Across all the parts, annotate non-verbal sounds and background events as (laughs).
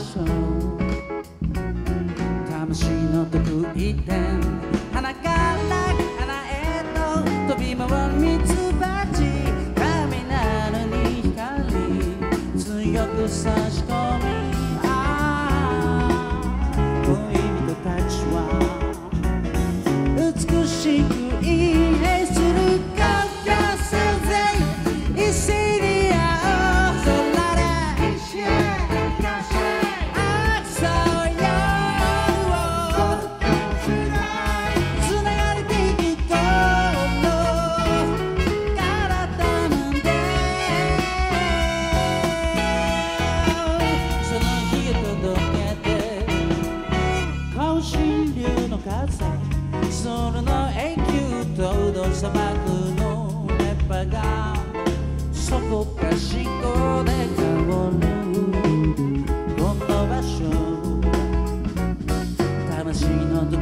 ョン魂の得意点花から花へと飛び回る蜜蜂雷に光強く差して。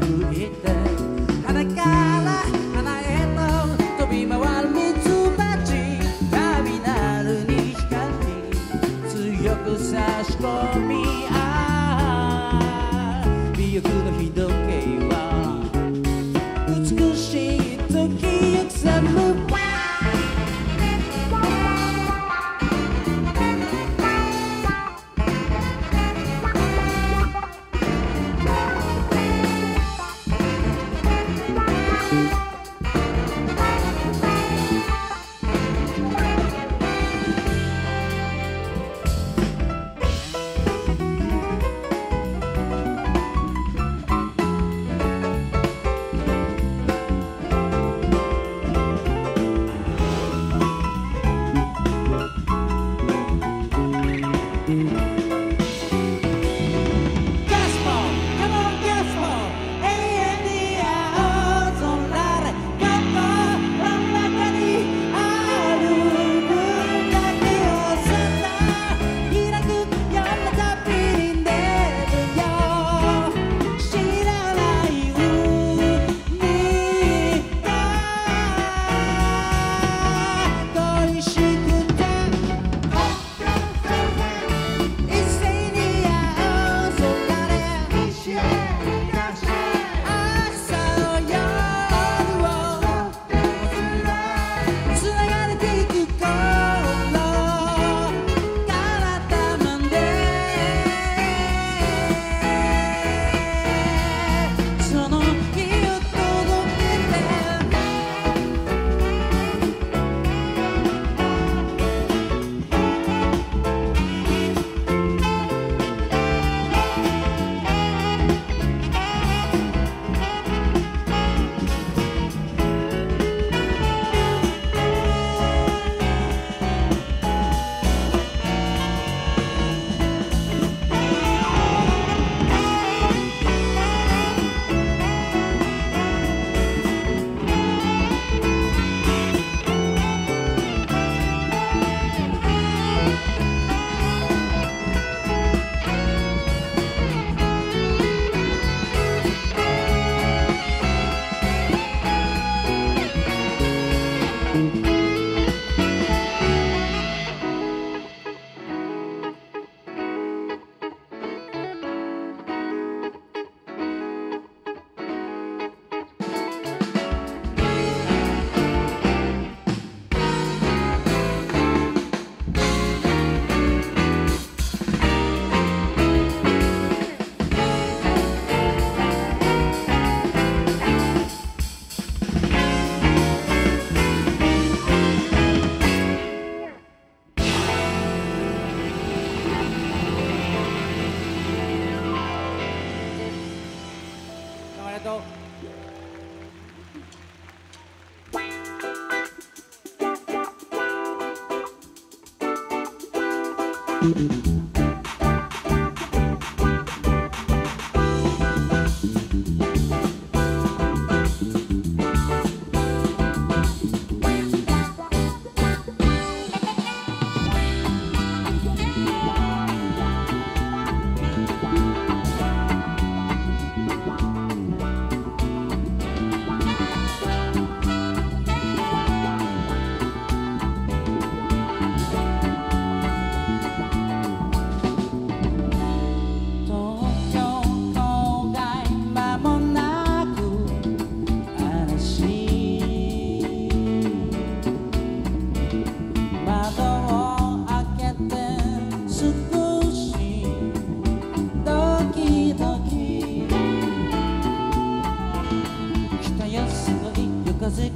震えて裸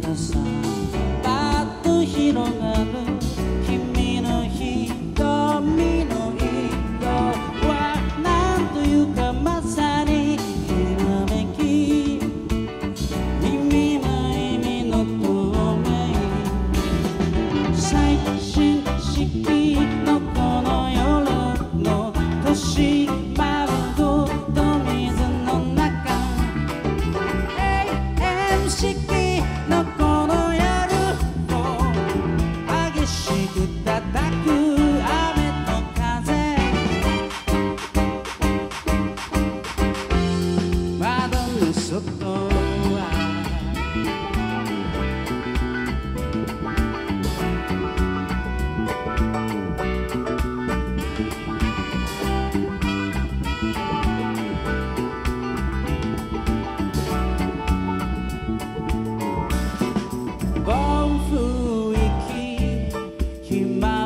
the sun. ひま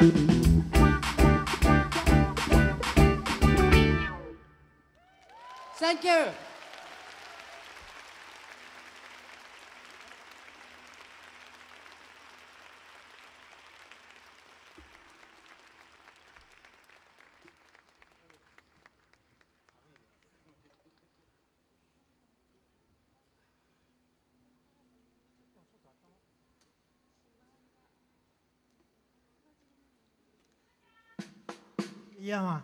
サン一样吗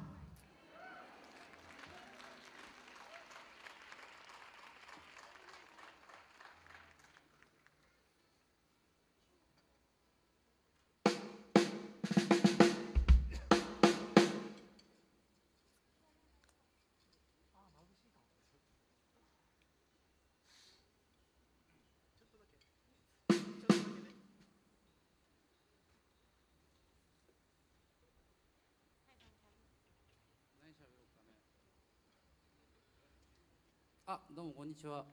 ああどうもこんにちは。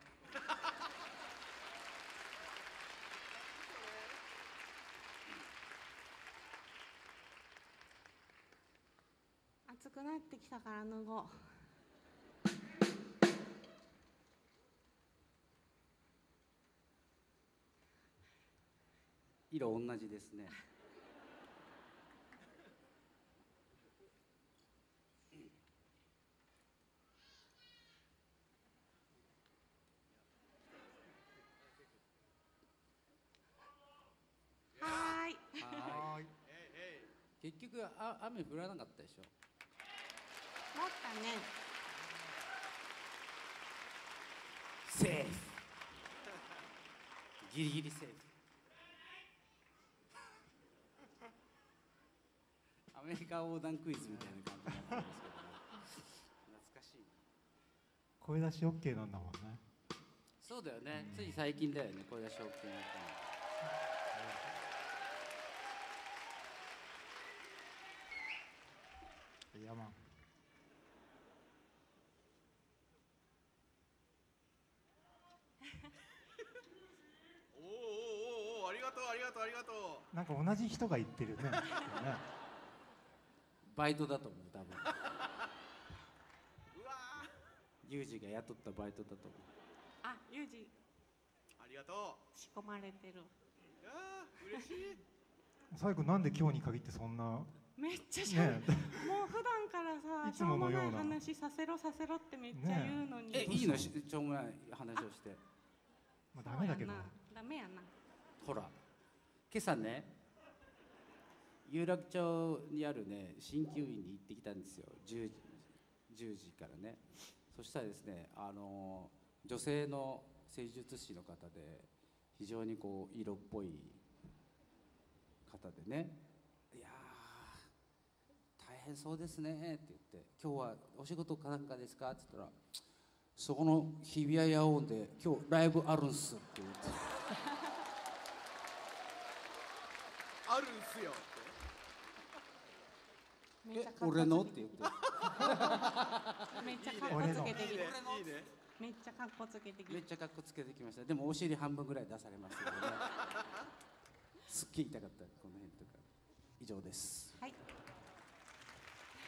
暑くなってきたから脱ごう。色同じですねはーいはーい結局あ雨降らなかったでしょ。持ったね。セーフ。ギリギリセーフ。アメリカ横断クイズみたいな感じになってますけど、ね、懐かしいな。声出し OK なんだもんね。そうだよね、つい最近だよね声出し OK になったのいやまあ。おーおーおーおーありがとうありがとうありがとう。なんか同じ人が言ってるね。ね (laughs) バイトだと思う多分。うわユージが雇ったバイトだと思う。あユージ。ーありがと仕込まれてる。うあー嬉しい。(laughs) 最後なんで今日に限ってそんなめっちゃしゃべね。もう普段からさいつものようなしょうもない話させろさせろってめっちゃ言うのに、えいいの？ししょうもない話をして。まあダメだけど。ダメやな。ほら。今朝ね有楽町にあるね鍼灸院に行ってきたんですよ。10, 10時からね。そしたらですねあの女性の施術師の方で非常にこう色っぽい方でね「いや変そうですね」って言って「今日はお仕事かなんかですか?」って言ったら「そこの日比谷野音で今日ライブあるんす」って言って。(laughs) あるんすよえ俺の？って言って。(laughs) めっちゃかっこつけてきた。いいね。めっちゃかっこつけてきめったちゃかっこつけてきました。でもお尻半分ぐらい出されますけどね。すっげえ痛かった。この辺とか。以上です。はい